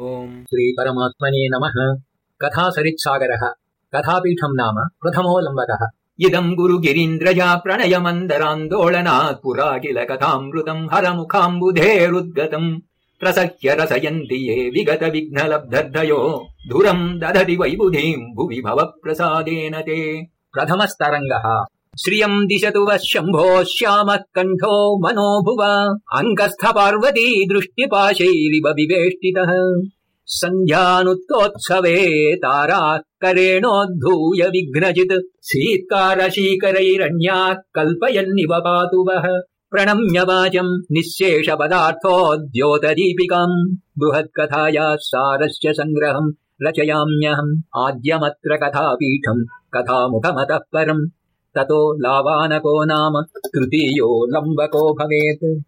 ॐ श्रीपरमात्मने नमः। कथासरित्सागरः। कथापीठम् नाम प्रथमोऽलम्बकः इदम् गुरुगिरीन्द्रजा प्रणयमन्दरान्दोलनात् पुरा किल कथामृतम् हरमुखाम्बुधेरुद्गतम् प्रसह्य रसयन्ति ये विगत विघ्नलब्धर्धयो धुरम् दधति वैबुधीम् भुवि भव प्रसादेन ते। प्रथमस्तरङ्गः श्रियम् दिशतु वः शम्भो श्यामः कण्ठो मनो भुव अङ्कस्थ पार्वती दृष्टिपाशैरिव विवेष्टितः। सन्ध्यानुत्तोत्सवे ताराः करेणोद्धूय विघ्नजित्। सीत्कारशीकरैरण्याः कल्पयन्निव पातु वः प्रणम्य वाचम् निःशेष पदार्थोद्योतदीपिकाम् बृहत्कथायाः सारस्य सङ्ग्रहम् रचयाम्यहम्। आद्यमत्र कथापीठम् कथामुखमतः परम् ततो लावानको नाम तृतीयो लम्बको भवेत्।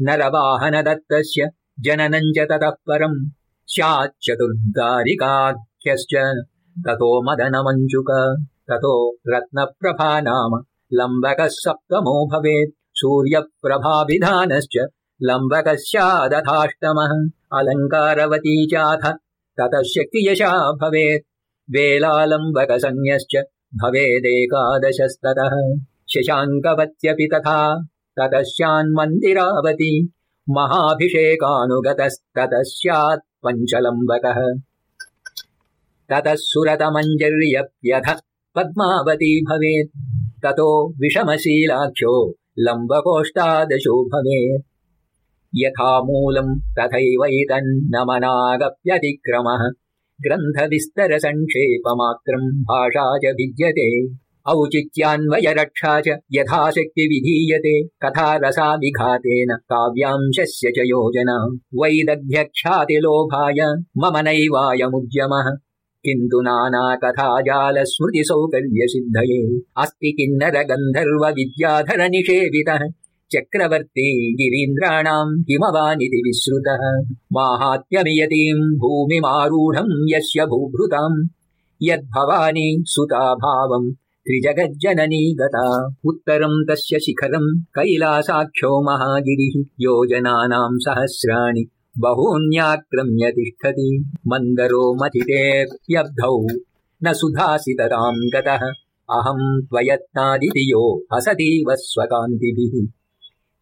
नरवाहनदत्तस्य जननम् च ततः परम् स्याच्चतुर्दारिकाख्यश्च ततो मदनमञ्जुक ततो रत्नप्रभा नाम लम्बकः सप्तमो भवेत्। सूर्यप्रभाविधानश्च लम्बकस्यादथाष्टमः अलङ्कारवती चाथ ततः शक्तियशा भवेत्। वेलालम्बकसंज्ञश्च भवेदेकादशस्ततः। शशाङ्कवत्यपि तथा। ततः स्यान्मन्दिरावती महाभिषेकानुगतस्ततः स्यात् पञ्चलम्बकः ततः सुरतमञ्जर्यप्यथ पद्मावती भवेत्। ततो विषमशीलाख्यो लम्बकोष्टादशो भवेत्। यथा मूलम् तथैवैतन्नमनागप्यतिक्रमः ग्रन्थविस्तरसङ्क्षेपमात्रम् भाषा च भिद्यते औचित्यान्वयरक्षा च यथाशक्ति विधीयते कथारसाविघातेन काव्यांशस्य च योजना। वैदग्ध्यख्यातिलोभाय मम नैवायमुद्यमः। किन्तु नानाकथाजालस्मृतिसौकर्यसिद्धये। अस्ति किंधर विद्याधर निषेत चक्रवर्ती गिरीन्द्राणाम् किमवानिति विश्रुतः माहात्म्यमियतीम् भूमिमारूढम् यस्य भूभृताम्। यद्भवानी सुता भावम् त्रिजगज्जननी गता। उत्तरम् तस्य शिखरम् कैलासाख्यो महागिरिः। योजनानाम् सहस्राणि बहून्याक्रम्य तिष्ठति मन्दरो मथितेऽप्यब्धौ न सुधासितराम् गतः। अहम् त्वयत्नादितियो हसतीव स्वकान्तिभिः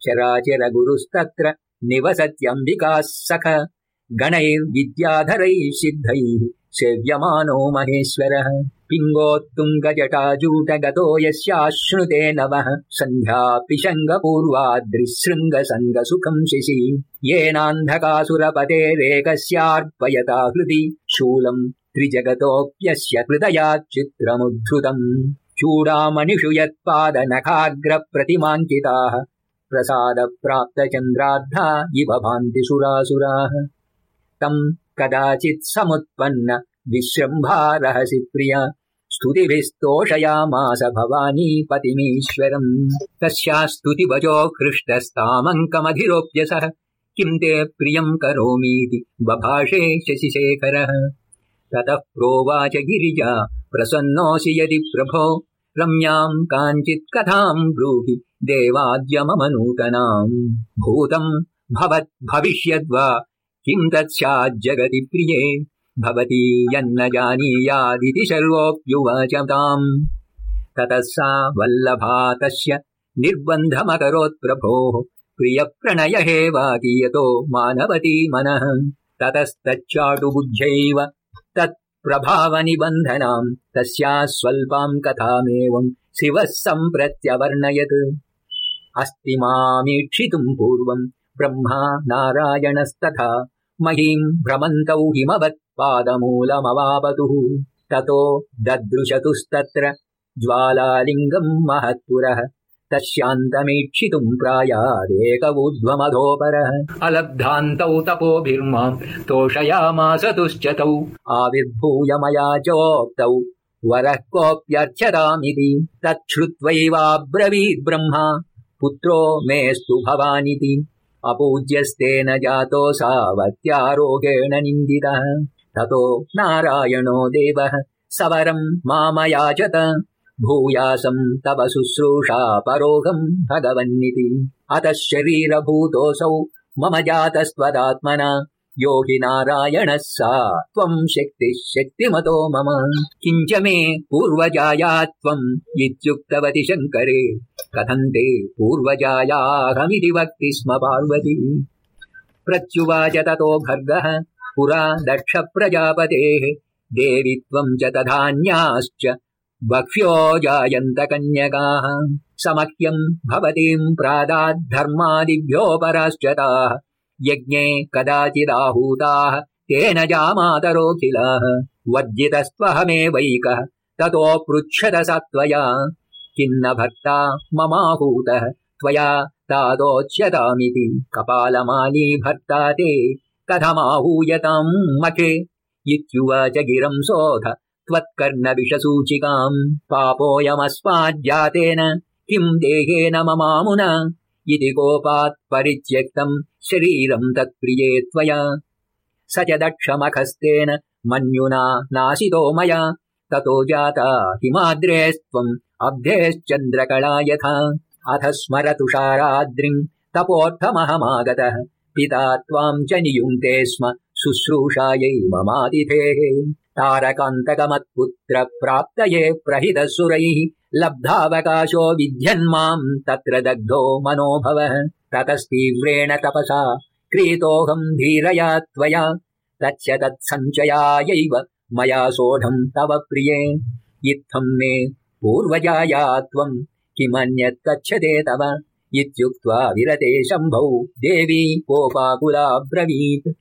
चराचर गुरुस्तत्र निवसत्यम्बिकाः सख गणैर्विद्याधरैः सिद्धैः सेव्यमानो महेश्वरः। पिङ्गोत्तुङ्गजटाजूट गतो यस्याश्नुते नवः सन्ध्यापिशङ्गपूर्वाद्रिशृङ्ग सङ्ग सुखम् शिशि येनान्धकासुरपतेरेकस्यार्पयता हृदि। शूलम् त्रिजगतोऽप्यस्य हृदयाच्चित्रमुद्धृतम्। चूडामणिषु यत्पादनखाग्र प्रतिमाङ्किताः प्रसाद प्राप्त चन्द्रार्धा इव भान्ति सुरासुराः। तम् कदाचित् समुत्पन्न विश्रम्भारहसि प्रिया। स्तुतिभिस्तोषयामास तस्या स्तुतिवजो हृष्टस्तामङ्कमधिरोप्य सः किम् ते प्रियम् करोमीति बभाषे शशिशेखरः ततः प्रोवाच गिरिजा प्रसन्नोऽसि यदि प्रभो रम्याम् काञ्चित् कथाम् ब्रूहि देवाद्य मम नूतनाम् भूतम् भवत् भविष्यद्वा किम् तत् स्याज्जगति प्रिये। भवती यन्न जानीयादिति सर्वोऽप्युवाच ताम्। ततः सा वल्लभा तस्य निर्बन्धमकरोत् प्रभोः प्रियप्रणय हेवाकीयतो मानवती मनः। ततस्तच्चाटुबुद्ध्यैव तत्प्रभावनिबन्धनाम् तस्या स्वल्पाम् कथामेवम् शिवः सम्प्रत्यवर्णयत्। अस्ति मामीक्षितुम् पूर्वम् ब्रह्मा नारायणस्तथा महीम् भ्रमन्तौ हिमवत् पादमूलमवापतुः ततो ददृशतुस्तत्र ज्वालालिङ्गम् महत्पुरः तस्यान्तमीक्षितुम् प्रायादेकवूर्ध्वमधोपरः अलब्धान्तौ तपोभिर्माम् तोषयामास तुश्च तौ आविर्भूय मया चोक्तौ वरः कोऽप्यर्चतामिति तच्छ्रुत्वैवाब्रवीद् ब्रह्मा पुत्रो मेऽस्तु भवानिति। अपूज्यस्तेन जातो सावत्यारोगेण निन्दितः। ततो नारायणो देवः सवरम् मामयाचत भूयासम् तव शुश्रूषा परोगम् भगवन्निति। अतः शरीरभूतोऽसौ मम जातस्त्वदात्मना। योगि नारायणः सा त्वम् शक्तिः शक्तिमतो मम। किञ्च मे पूर्वजाया त्वम् इत्युक्तवति शङ्करे। कथम् ते पूर्वजायाहमिति वक्ति स्म पार्वती। प्रत्युवाच ततो भर्गः पुरा दक्ष प्रजापतेः देवि त्वम् च तधान्याश्च बह्व्यो जायन्त कन्यकाः समह्यम् भवतीम् प्रादाद्धर्मादिभ्योऽपराश्च ताः यज्ञे कदाचिदाहूताः तेन जामातरोऽखिलाः वर्जितस्त्वहमेवैकः ततो पृच्छत स त्वया किन्न भर्ता ममाहूतः त्वया तादोच्यतामिति कपालमाली भर्ता ते कथमाहूयताम् मखे इत्युवाच गिरम् सोऽथ त्वत्कर्णविषसूचिकाम्। पापोऽयमस्माज्जातेन किम् देहेन ममामुना? इति कोपात् परित्यक्तम् शरीरम् तत्प्रिये त्वया। स च दक्षमखस्तेन मन्युना नाशितो मया। ततो जाता हिमाद्रेस्त्वम् अब्धेश्चन्द्रकला यथा। अथ स्मरतुषाराद्रिम् तपोर्थमहमागतः पिता त्वाम् च नियुङ्क्ते स्म शुश्रूषायै ममातिथेः तारकान्तकमत्पुत्र प्राप्तये प्रहितसुरैः लब्धावकाशो विध्यन्माम् तत्र दग्धो मनोभवः। ततस्तीव्रेण तपसा क्रीतोऽहम् धीरया त्वया। तच्च तत्सञ्चयायैव मया सोढम् तव प्रिये। इत्थम् मे पूर्वजाया त्वम् किमन्यत् कच्छते तव। इत्युक्त्वा विरते शम्भौ देवी कोपाकुलाब्रवीत्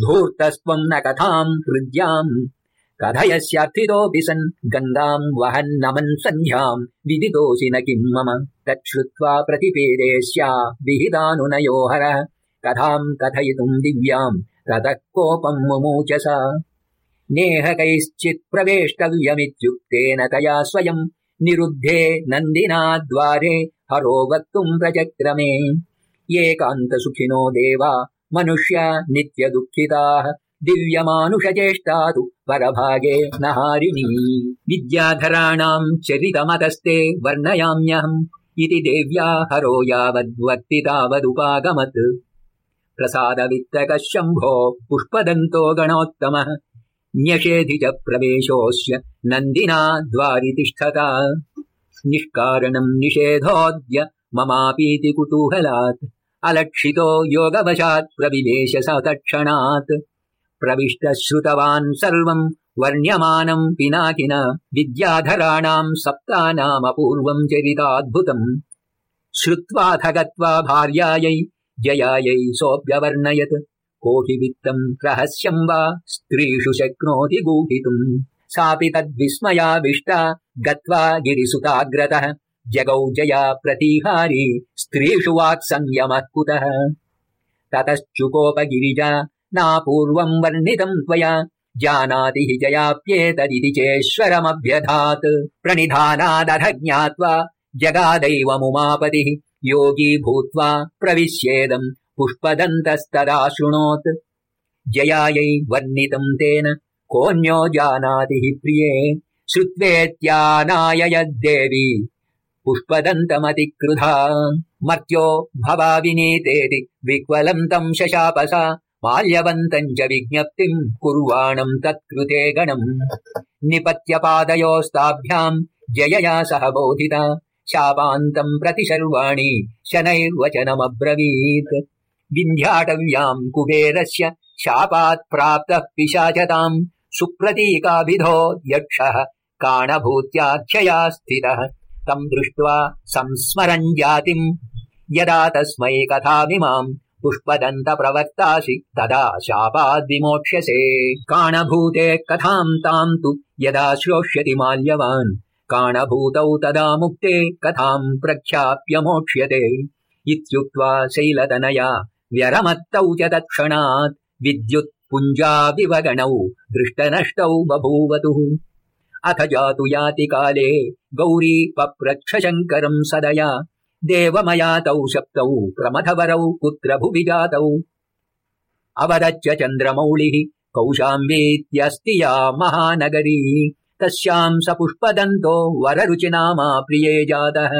धूर्तस्त्वम् न कथाम् हृद्याम्। कथयस्यार्थितोऽपि सन् गङ्गाम् वहन् नमन् सन्ध्याम्। विदितोऽसि न किम् मम। तच्छ्रुत्वा प्रतिपेदे स्या विहितानुनयो हरः। कथाम् कथयितुम् दिव्याम् ततः कोपम् मुमूच सा नेह कैश्चित् प्रवेष्टव्यमित्युक्तेन तया स्वयम् निरुद्धे नन्दिना द्वारे हरो वक्तुम् प्रचक्रमे। एकान्तसुखिनो देवा मनुष्या नित्यदुःखिताः दिव्यमानुषचेष्टा तु परभागे न हारिणी विद्याधराणाम् चरितमतस्ते वर्णयाम्यहम् इति देव्या हरो यावद्वर्ति तावदुपागमत्। प्रसादवित्तकः शम्भो पुष्पदन्तो गणोत्तमः न्यषेधि च प्रवेशोऽस्य नन्दिना द्वारि तिष्ठता निष्कारणम् निषेधोऽद्य ममापीति कुतूहलात् अलक्षितो योगवशात् प्रविवेश स तत्क्षणात् प्रविष्ट श्रुतवान् सर्वम् वर्ण्यमानम् पिनाकिन विद्याधराणाम् सप्तानामपूर्वम् चरिताद्भुतम्। श्रुत्वाथ गत्वा भार्यायै जयायै सोऽप्यवर्णयत्। को हि वित्तम् रहस्यम् वा स्त्रीषु शक्नोति गूहितुम्। सापि तद्विस्मयाविष्टा गत्वा गिरिसुताग्रतः जगौ जया प्रतीहारी स्त्रीषु वाक्संयमः कुतः? ततश्चुकोपगिरिजा नापूर्वम् वर्णितम् त्वया जानाति हि जयाप्येतदिति चेश्वरमभ्यधात्। प्रणिधानादध ज्ञात्वा जगादैवमुमापतिः योगी भूत्वा प्रविश्येदम् पुष्पदन्तस्तदा शृणोत् जयायै वर्णितम् तेन कोऽन्यो जानाति हि प्रिये श्रुत्वेत्यानाययद्देवी पुष्पदन्तमतिक्रुधा। मर्त्यो भवाविनीतेति विक्वलम् तम् शशापसा। माल्यवन्तम् च विज्ञप्तिम् कुर्वाणम् तत्कृते गणम्। निपत्यपादयोस्ताभ्याम् जयया सह बोधिता। शापान्तम् प्रति सर्वाणि शनैर्वचनमब्रवीत्। विन्ध्याटव्याम् कुबेरस्य शापात् प्राप्तः पिशाचताम् सुप्रतीकाभिधो यक्षः काणभूत्याख्यया स्थितः। तम् दृष्ट्वा संस्मरन् जातिम्। यदा तस्मै कथामिमाम् पुष्पदन्त प्रवक्तासि तदा शापाद्विमोक्ष्यसे काणभूते कथाम् ताम् तु यदा श्रोष्यति माल्यवान्। काणभूतौ तदा मुक्ते कथाम् प्रख्याप्य मोक्ष्यते। इत्युक्त्वा शैलतनया व्यरमत्तौ च तत्क्षणात् विद्युत् पुञ्जाविवगणौ दृष्टनष्टौ बभूवतुः अथ जातु याति काले गौरी पप्रच्छ शङ्करम् सदया देवमयातौ सप्तौ प्रमथवरौ कुत्र भुवि जातौ अवदच्च चन्द्रमौळिः कौशाम्बीत्यस्ति या महानगरी। तस्याम् स पुष्पदन्तो वररुचिनामा प्रिये जातः।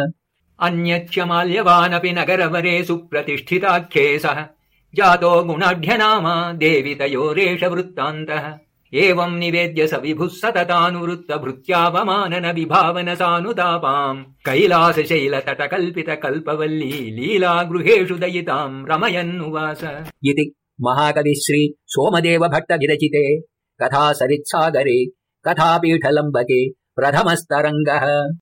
अन्यच्च माल्यवानपि नगरवरे सुप्रतिष्ठिताख्ये सः जातो गुणाढ्यनामा देवि तयोरेष वृत्तान्तः एवम् निवेद्य स विभुः सततानुवृत्त भृत्यापमानन विभावन सानुतापाम्। कल्पवल्ली लीला दयिताम् रमयन्नुवास। इति महाकवि श्री सोमदेव भट्ट विरचिते कथा सरित्सागरे कथापीठलम्बके प्रथमस्तरङ्गः